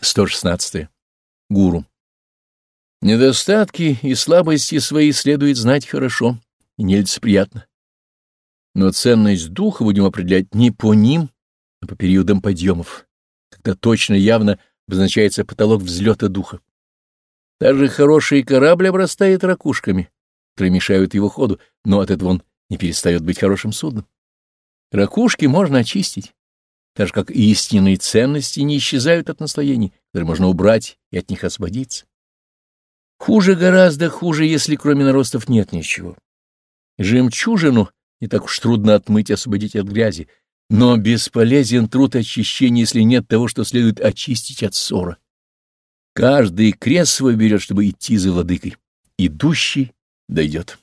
116. Гуру. Недостатки и слабости свои следует знать хорошо и нелицеприятно. Но ценность духа будем определять не по ним, а по периодам подъемов, когда точно явно обозначается потолок взлета духа. Даже хороший корабль обрастает ракушками, которые мешают его ходу, но от этого он не перестает быть хорошим судном. Ракушки можно очистить, так же как истинные ценности не исчезают от наслоений, которые можно убрать и от них освободиться. Хуже гораздо хуже, если кроме наростов нет ничего. Жемчужину не так уж трудно отмыть и освободить от грязи, но бесполезен труд очищения, если нет того, что следует очистить от ссора. Каждый крест свой берет, чтобы идти за владыкой. Идущий дойдет.